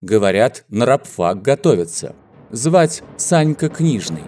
Говорят, на рабфак готовятся. Звать Санька Книжный.